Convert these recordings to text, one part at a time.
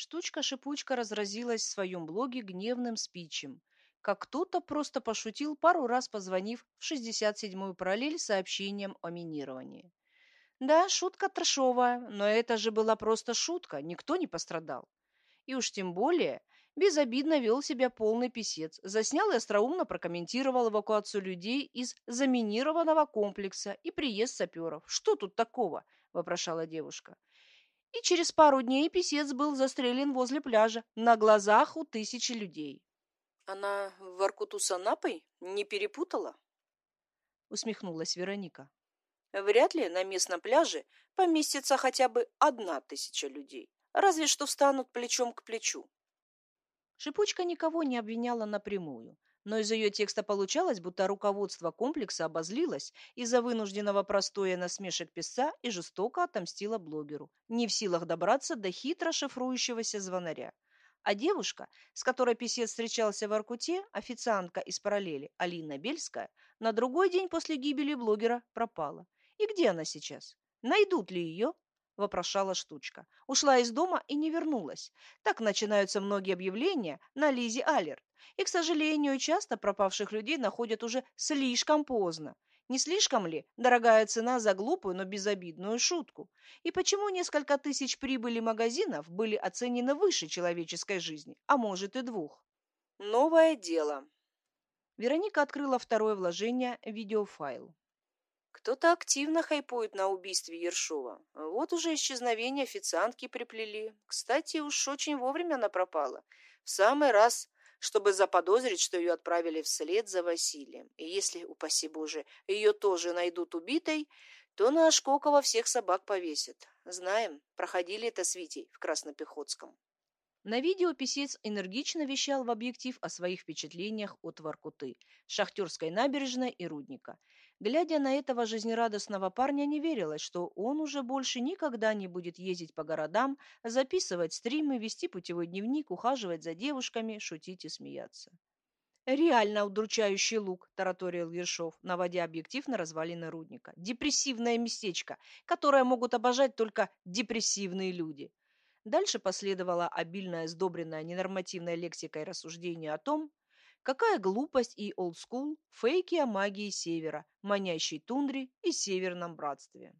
Штучка-шипучка разразилась в своем блоге гневным спичем, как кто-то просто пошутил, пару раз позвонив в 67-ю параллель сообщением о минировании. Да, шутка трешовая, но это же была просто шутка, никто не пострадал. И уж тем более безобидно вел себя полный писец, заснял и остроумно прокомментировал эвакуацию людей из заминированного комплекса и приезд саперов. «Что тут такого?» – вопрошала девушка. И через пару дней писец был застрелен возле пляжа на глазах у тысячи людей. Она Воркуту с Анапой не перепутала? Усмехнулась Вероника. Вряд ли на местном пляже поместится хотя бы одна тысяча людей. Разве что встанут плечом к плечу. Шипучка никого не обвиняла напрямую, но из ее текста получалось, будто руководство комплекса обозлилось из-за вынужденного простоя насмешек писца и жестоко отомстило блогеру, не в силах добраться до хитро шифрующегося звонаря. А девушка, с которой писец встречался в Аркуте, официантка из параллели Алина Бельская, на другой день после гибели блогера пропала. И где она сейчас? Найдут ли ее? Вопрошала штучка. Ушла из дома и не вернулась. Так начинаются многие объявления на Лизе Алерт. И, к сожалению, часто пропавших людей находят уже слишком поздно. Не слишком ли дорогая цена за глупую, но безобидную шутку? И почему несколько тысяч прибыли магазинов были оценены выше человеческой жизни, а может и двух? Новое дело. Вероника открыла второе вложение – видеофайл. Кто-то активно хайпует на убийстве Ершова. Вот уже исчезновение официантки приплели. Кстати, уж очень вовремя она пропала. В самый раз чтобы заподозрить, что ее отправили вслед за Василием. И если, упаси Боже, ее тоже найдут убитой, то на Ашкокова всех собак повесят. Знаем, проходили это с Витей в Краснопехотском. На видео писец энергично вещал в объектив о своих впечатлениях от Воркуты, Шахтерской набережной и Рудника – Глядя на этого жизнерадостного парня, не верилось, что он уже больше никогда не будет ездить по городам, записывать стримы, вести путевой дневник, ухаживать за девушками, шутить и смеяться. «Реально удручающий лук», – тараторил Ершов, наводя объектив на развалины рудника. «Депрессивное местечко, которое могут обожать только депрессивные люди». Дальше последовала обильная, сдобренная ненормативной лексикой рассуждение о том, Какая глупость и олдскул, фейки о магии Севера, манящей тундре и Северном братстве.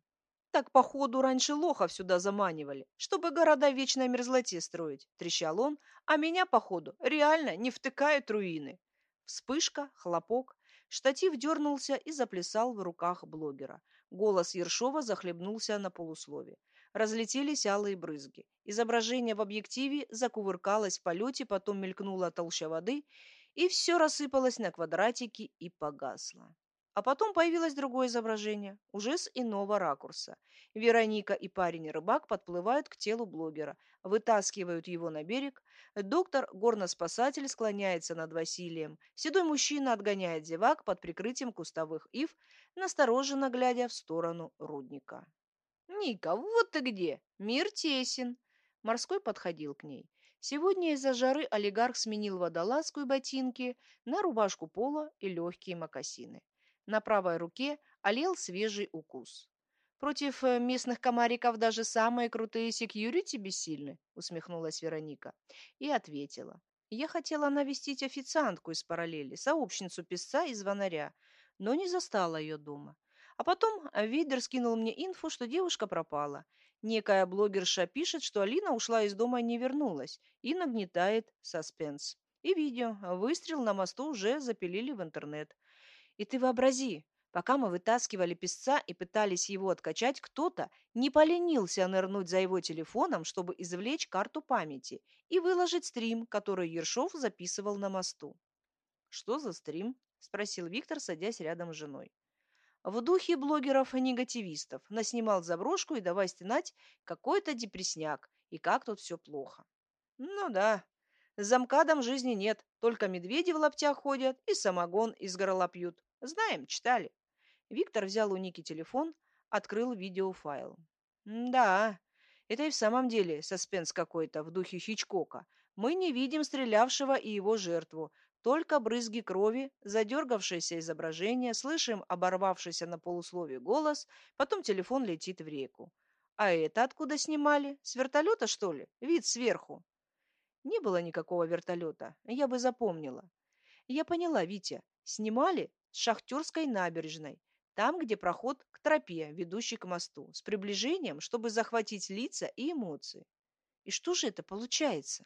Так, походу, раньше лохов сюда заманивали, чтобы города вечной мерзлоте строить, трещал он, а меня, походу, реально не втыкают руины. Вспышка, хлопок, штатив дернулся и заплясал в руках блогера. Голос Ершова захлебнулся на полуслове. Разлетелись алые брызги. Изображение в объективе закувыркалось в полете, потом мелькнула толща воды, и все рассыпалось на квадратики и погасло. А потом появилось другое изображение, уже с иного ракурса. Вероника и парень-рыбак подплывают к телу блогера, вытаскивают его на берег. Доктор, горноспасатель, склоняется над Василием. Седой мужчина отгоняет зевак под прикрытием кустовых ив, настороженно глядя в сторону рудника. «Ника, вот ты где! Мир тесен!» Морской подходил к ней. Сегодня из-за жары олигарх сменил водолазку и ботинки на рубашку пола и легкие мокасины. На правой руке олел свежий укус. «Против э, местных комариков даже самые крутые секьюрити бессильны», усмехнулась Вероника. И ответила. «Я хотела навестить официантку из параллели, сообщницу писца и звонаря, но не застала ее дома. А потом Вейдер скинул мне инфу, что девушка пропала, Некая блогерша пишет, что Алина ушла из дома и не вернулась, и нагнетает саспенс. И видео. Выстрел на мосту уже запилили в интернет. И ты вообрази, пока мы вытаскивали песца и пытались его откачать, кто-то не поленился нырнуть за его телефоном, чтобы извлечь карту памяти и выложить стрим, который Ершов записывал на мосту. «Что за стрим?» – спросил Виктор, садясь рядом с женой. В духе блогеров-негативистов наснимал заброшку и давай стенать какой-то депресняк, и как тут все плохо. Ну да, замкадом жизни нет, только медведи в лаптях ходят и самогон из горла пьют. Знаем, читали. Виктор взял у Ники телефон, открыл видеофайл. Да, это и в самом деле саспенс какой-то в духе Хичкока. Мы не видим стрелявшего и его жертву, только брызги крови, задергавшееся изображение, слышим оборвавшийся на полусловие голос, потом телефон летит в реку. А это откуда снимали? С вертолета, что ли? Вид сверху. Не было никакого вертолета, я бы запомнила. Я поняла, Витя, снимали с Шахтерской набережной, там, где проход к тропе, ведущей к мосту, с приближением, чтобы захватить лица и эмоции. И что же это получается?